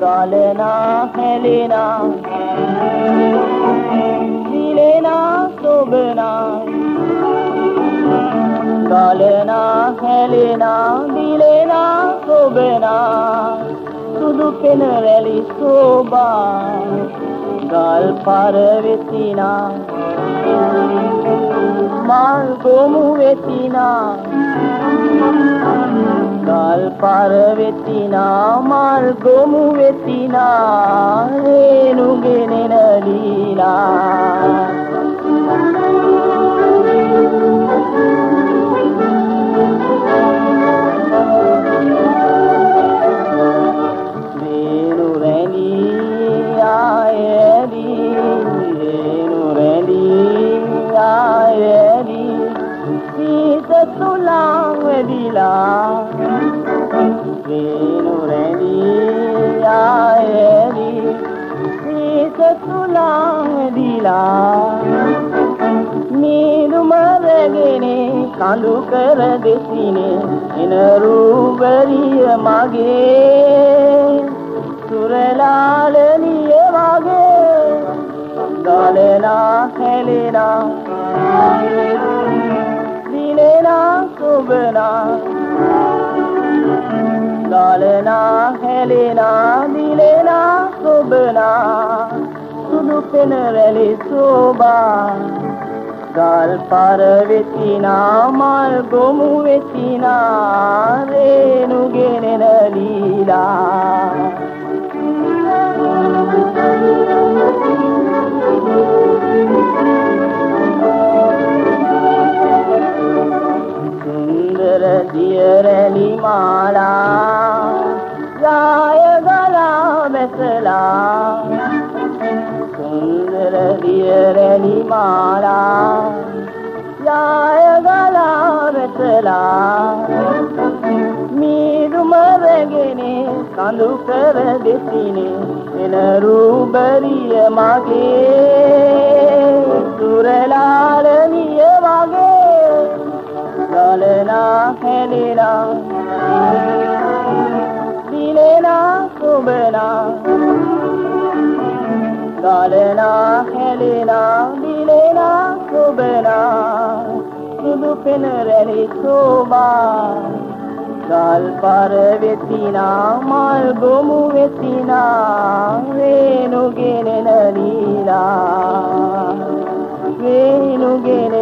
ගලනා හැලෙනා. සිලෙනා සොබනා. ගලනා හැලෙනා දිලෙනා සොබනා. සුදු පෙන වැලි සෝබා. ගල් පර වෙතිනා. මල් ගොමු වෙතිනා. ගල් පර වෙතිනා මල් ගොමු වෙතිනා රේනුගෙනෙන ලීලා. තුලා වෙදිලා වේනු රැඳී ආයෙදි සීස තුලා වෙදිලා නීදුම රැගෙන කඳු කර දෙසිනේ එන රූබරිය මගේ. සුරලාලනිය වගේ ගලනා හැලෙනා. ගලනා හැලෙනා දිලෙනා සුබනා. සුදු පෙන රැලි සෝබා. ගල් පර වෙතිනා මල් ගොමු වෙතිනා රේනු ගෙනෙන ලීලා. සුන්දර දියරැලි මාලා. දියරැලි මාලා යාය ගලා බැසලා මීදුම රැගෙන කඳු කර දෙසිනේ එන රූබරිය මගේ සුරලාලනිය වගේ ගලනා හැලෙනා කාලනා හෙලිනා දිලනා සුබනා සුදු පෙන රැලි සෝමා ගල් පර වෙතිනා මල් ගොමු වෙතිනා. වේනුගෙනෙන නීලා වේනුගෙනෙන